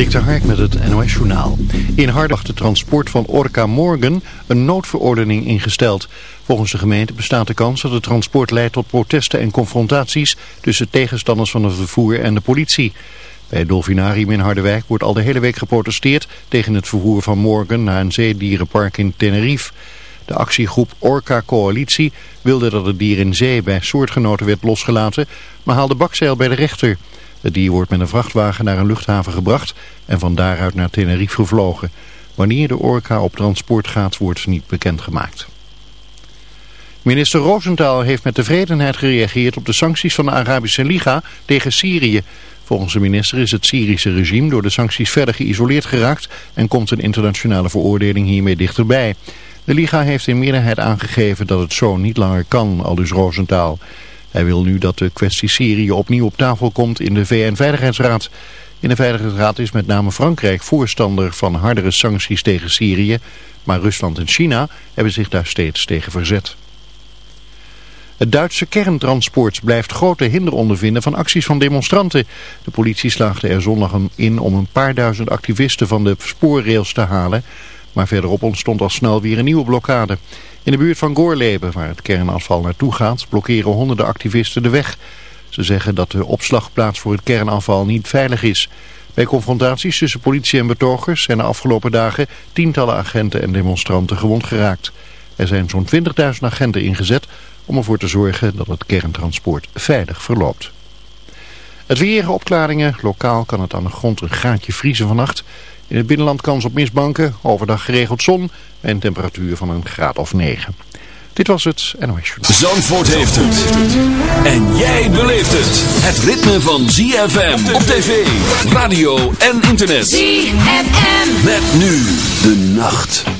Dik Hark met het NOS Journaal. In Hardag de transport van Orca Morgan een noodverordening ingesteld. Volgens de gemeente bestaat de kans dat het transport leidt tot protesten en confrontaties tussen tegenstanders van het vervoer en de politie. Bij het Dolfinarium in Harderwijk wordt al de hele week geprotesteerd tegen het vervoer van Morgan naar een zeedierenpark in Tenerife. De actiegroep Orca Coalitie wilde dat het dier in zee bij soortgenoten werd losgelaten, maar haalde bakzeil bij de rechter. Het dier wordt met een vrachtwagen naar een luchthaven gebracht en van daaruit naar Tenerife gevlogen. Wanneer de orka op transport gaat wordt niet bekendgemaakt. Minister Rosenthal heeft met tevredenheid gereageerd op de sancties van de Arabische Liga tegen Syrië. Volgens de minister is het Syrische regime door de sancties verder geïsoleerd geraakt en komt een internationale veroordeling hiermee dichterbij. De Liga heeft in meerderheid aangegeven dat het zo niet langer kan, aldus Rosenthal. Hij wil nu dat de kwestie Syrië opnieuw op tafel komt in de VN-veiligheidsraad. In de Veiligheidsraad is met name Frankrijk voorstander van hardere sancties tegen Syrië, maar Rusland en China hebben zich daar steeds tegen verzet. Het Duitse kerntransport blijft grote hinder ondervinden van acties van demonstranten. De politie slaagde er zondag in om een paar duizend activisten van de spoorrails te halen. Maar verderop ontstond al snel weer een nieuwe blokkade. In de buurt van Goorleben, waar het kernafval naartoe gaat, blokkeren honderden activisten de weg. Ze zeggen dat de opslagplaats voor het kernafval niet veilig is. Bij confrontaties tussen politie en betogers zijn de afgelopen dagen tientallen agenten en demonstranten gewond geraakt. Er zijn zo'n 20.000 agenten ingezet om ervoor te zorgen dat het kerntransport veilig verloopt. Het weer, opklaringen. Lokaal kan het aan de grond een graadje vriezen vannacht. In het binnenland kans op mistbanken, overdag geregeld zon en temperatuur van een graad of 9. Dit was het NOS Journal. Zandvoort heeft het. En jij beleeft het. Het ritme van ZFM op tv, radio en internet. ZFM. Met nu de nacht.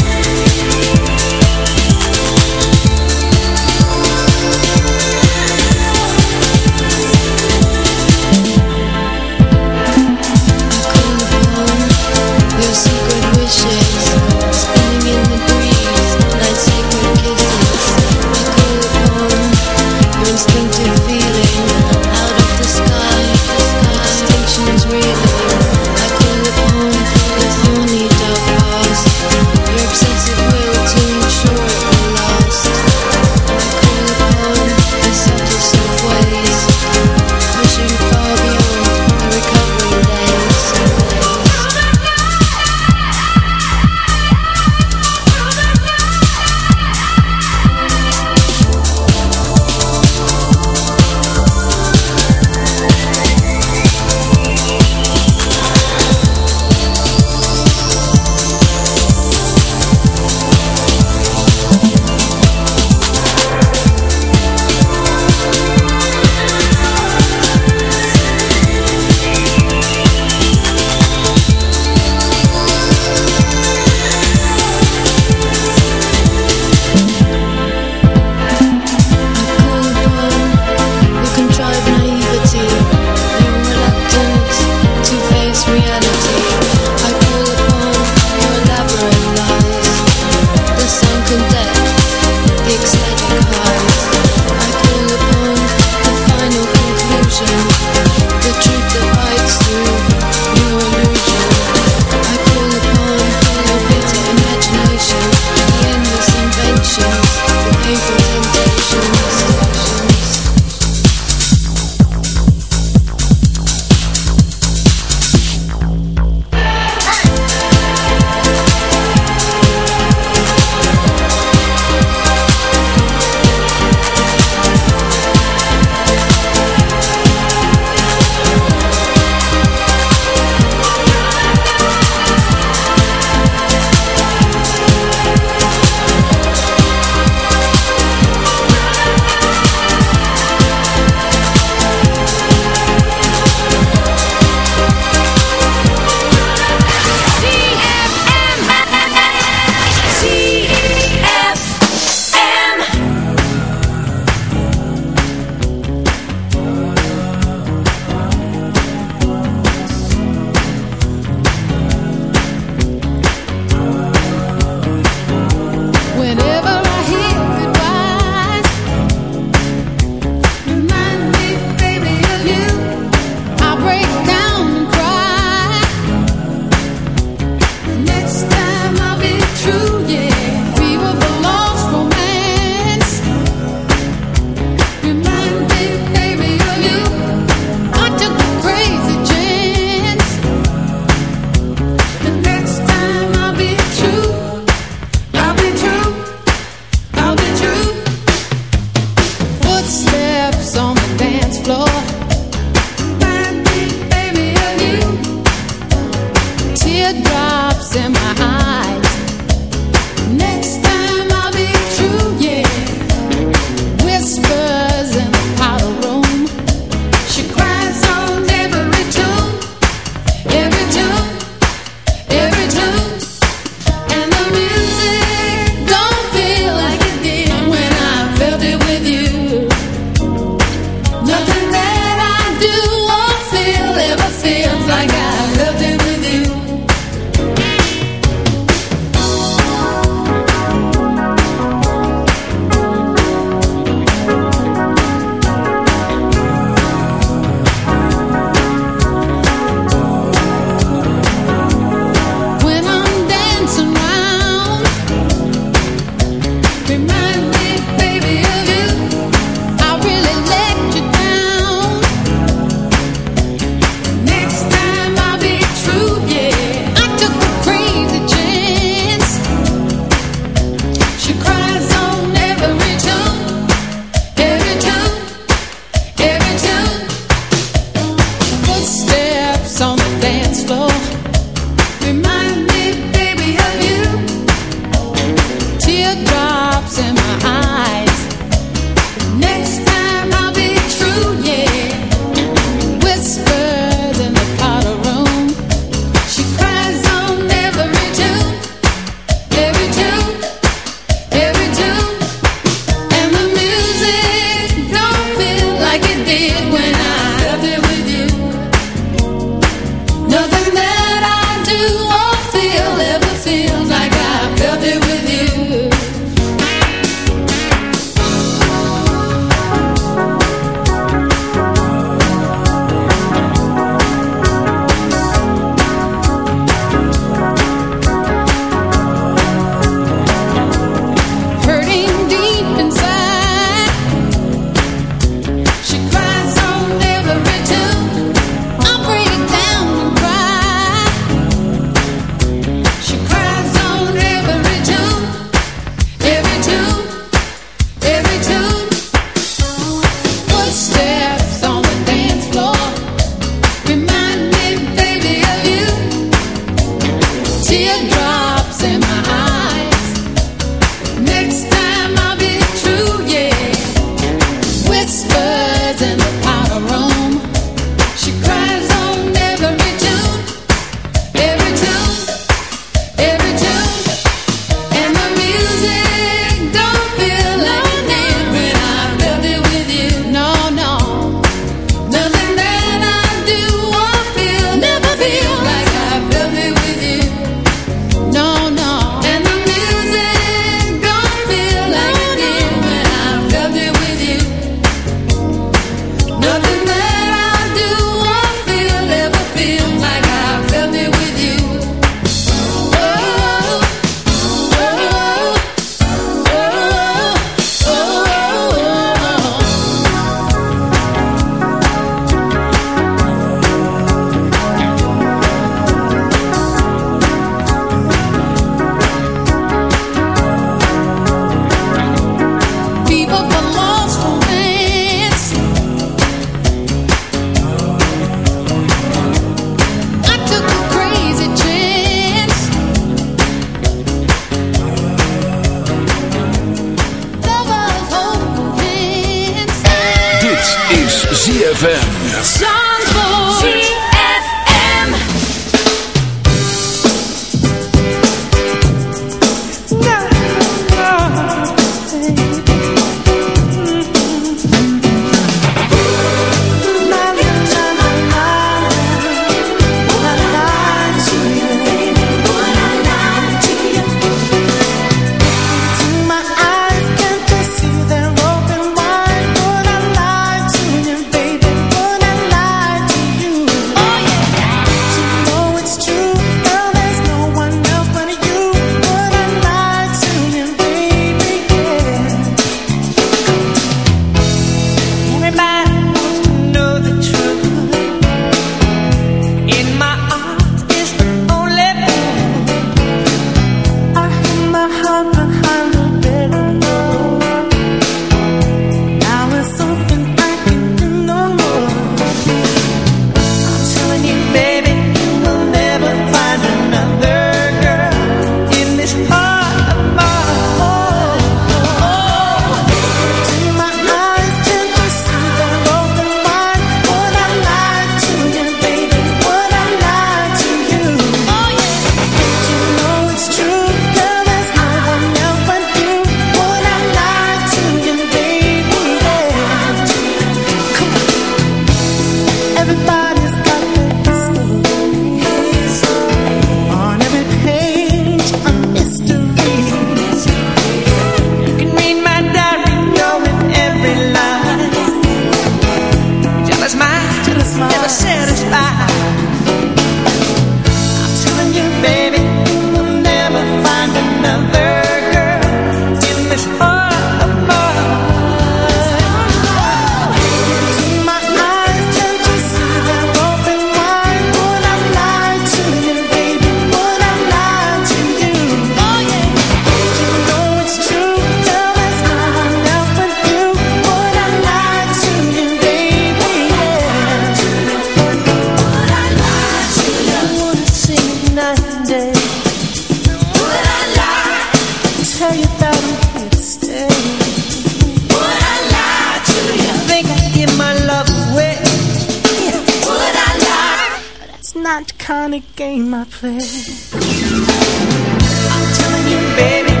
Johnny came my place. I'm telling you, baby.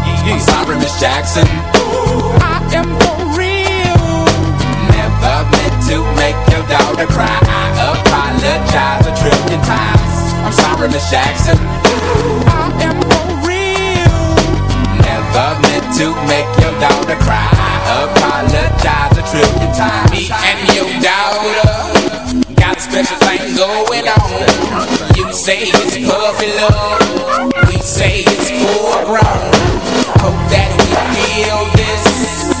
Yeah, I'm sorry, Miss Jackson. Ooh, I am for real. Never meant to make your daughter cry. I apologize a trillion times. I'm sorry, Miss Jackson. Ooh, I am for real. Never meant to make your daughter cry. I apologize a trillion times. Me and your daughter got a special thing going on. You say it's puppy love. We say it's full grown. Hope that we feel this,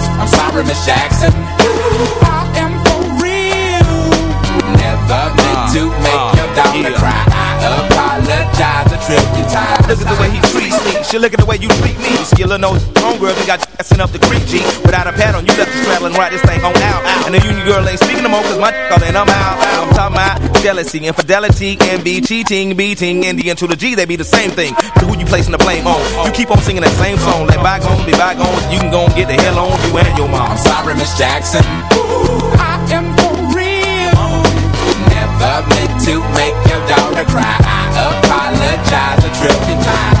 I'm sorry, Miss Jackson. I am for real. Never meant to uh, make uh, your daughter yeah. cry. I apologize a trillion She look at the way you treat me. You See, little no homegirl, they got sent up the creek, G. Without a pad on, you left the straddle and ride this thing on out. And the union girl ain't speaking no more, cause my call and I'm out. I'm talking about jealousy, infidelity, envy, cheating, beating, and the N to the G, they be the same thing. So who you placing the blame on? You keep on singing that same song. Let bygones be bygones. You can go and get the hell on you and your mom. I'm sorry, Miss Jackson. Ooh, I am for real. Never meant to make your daughter cry. I apologize a trillion times.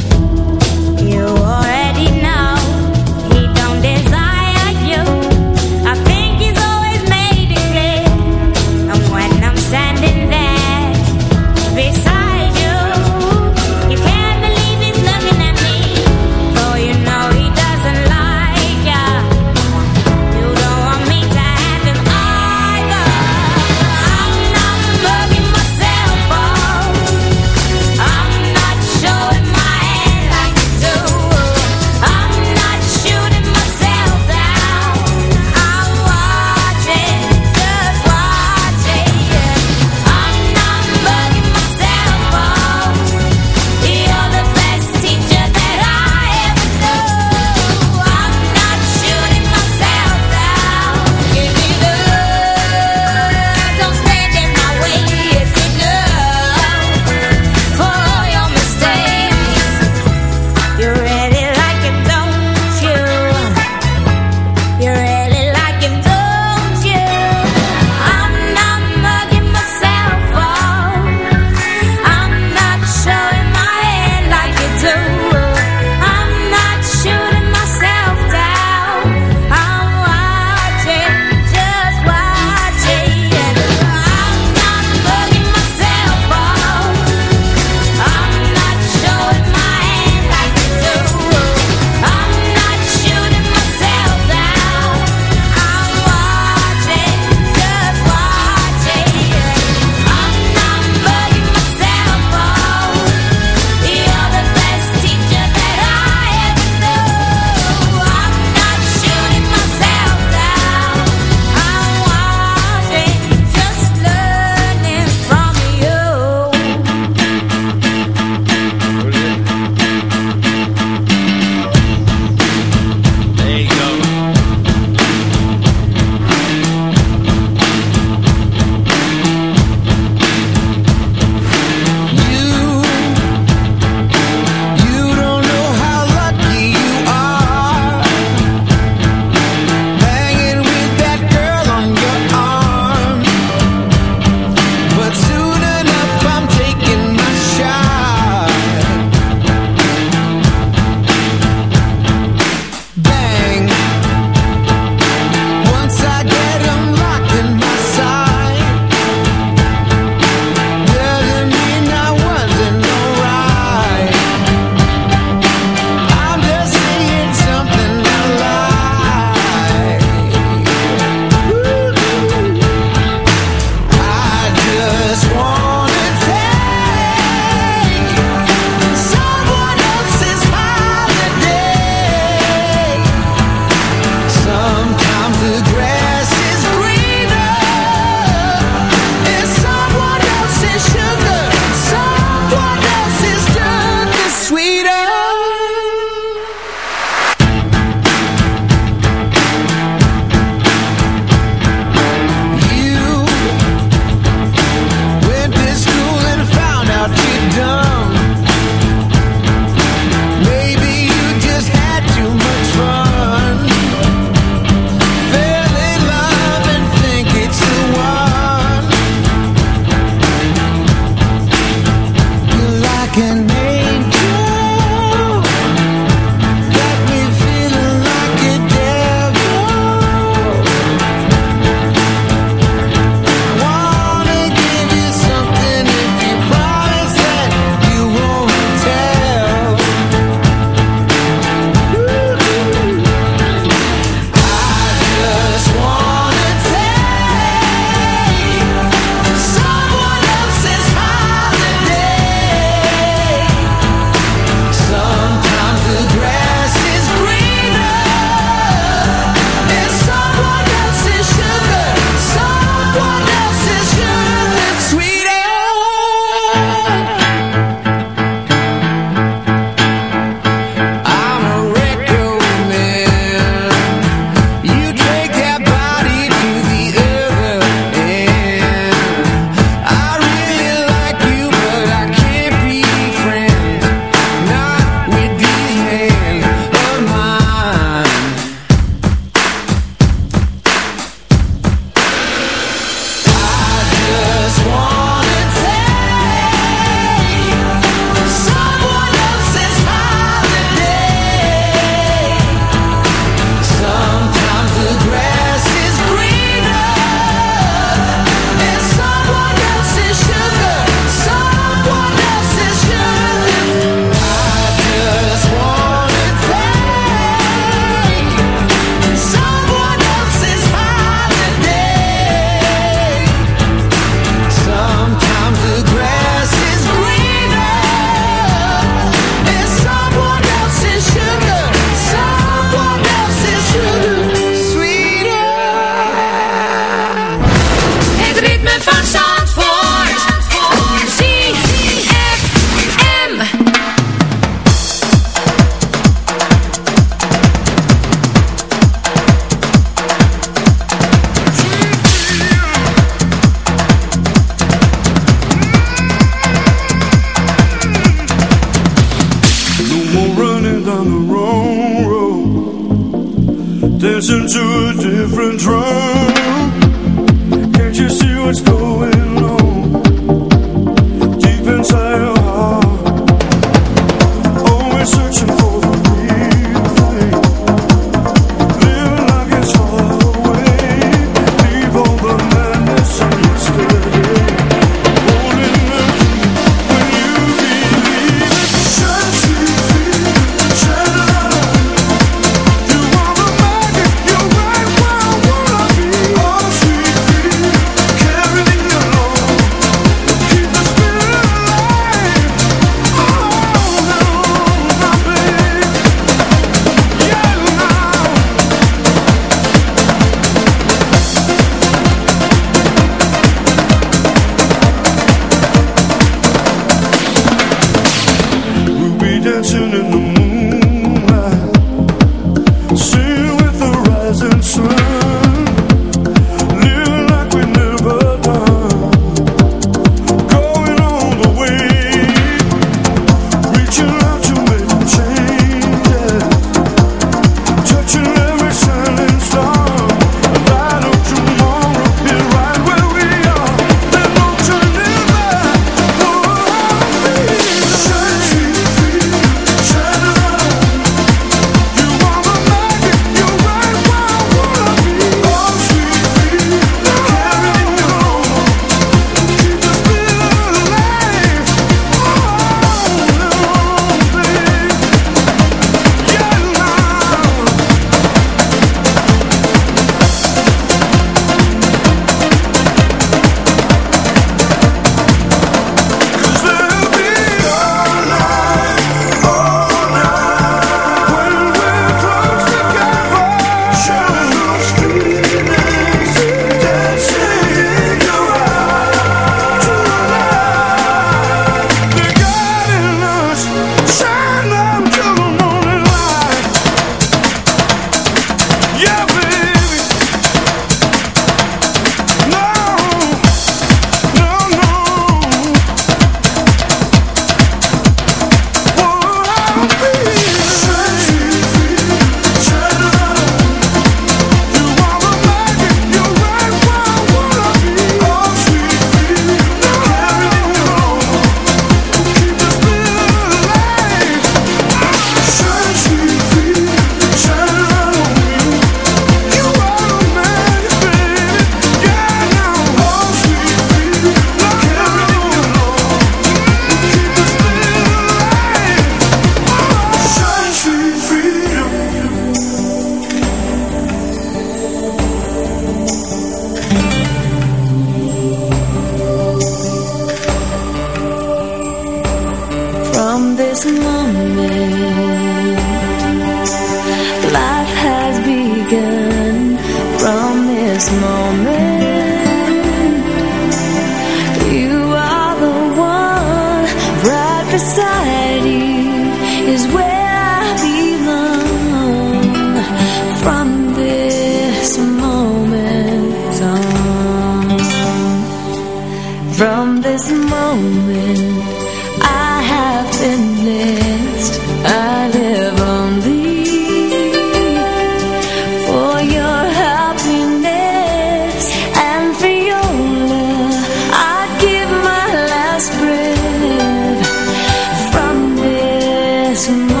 this